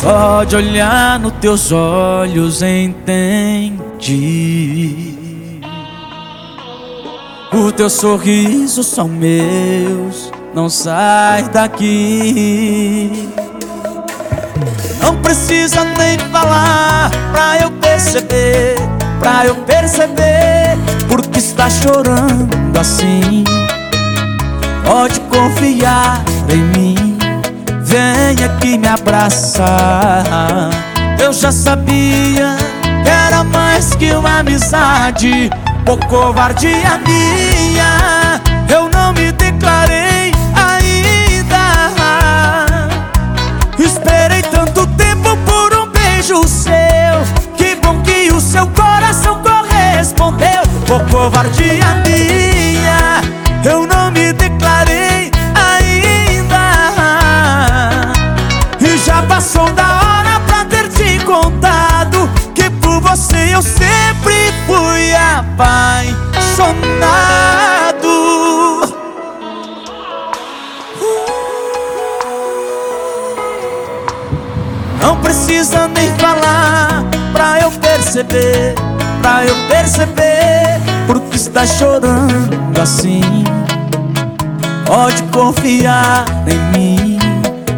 Só de olhar nos teus olhos entendi. O teu sorriso são meus, não sai daqui. Não precisa nem falar pra eu perceber, pra eu perceber, porque está chorando assim. Pode confiar em mim, vem aqui me abraçar. Eu já sabia era mais que uma amizade, por covardia minha. Eu não me declarei ainda. Esperei tanto tempo por um beijo seu. Que bom que o seu coração correspondeu, por covardia minha. Eu não eu sempre fui apaixonado. Não precisa nem falar pra eu perceber Pra eu perceber Porque está chorando assim. Pode confiar em mim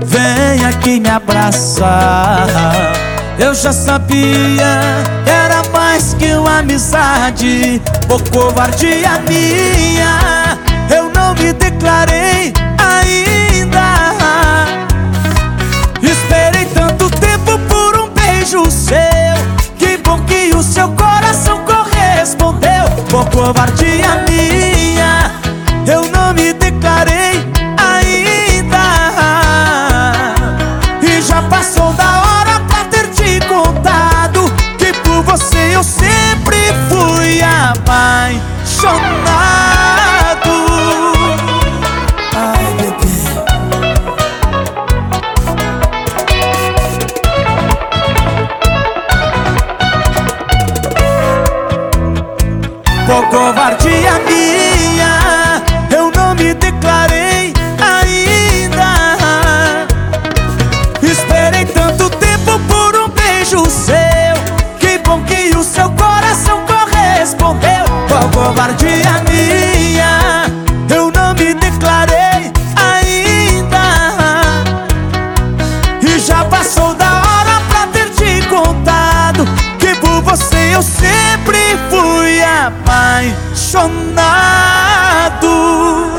Vem aqui me abraçar Eu já sabia que era mais que uma amizade Por covardia minha. Eu não me declarei ainda. Esperei tanto tempo por um beijo seu. Que bom que o seu coração correspondeu Por covardia minha. Eu não me declarei eu sempre fui apaixonado. Ai, bebê. Por covardia minha passou da hora pra ter te contado Que por você eu sempre fui apaixonado.